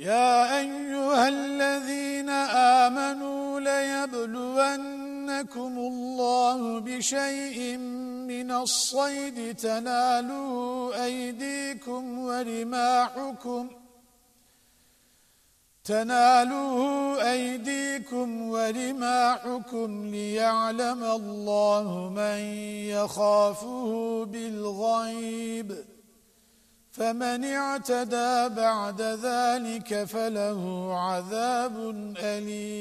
يا أيها الذين آمنوا ليبلونكم الله بشيء من الصيد تنالوا أيديكم ورماحكم تنالوا أيديكم ورماحكم ليعلم الله من يخافه بالغيب فمن اعتدى بعد ذلك فله عذاب أليم.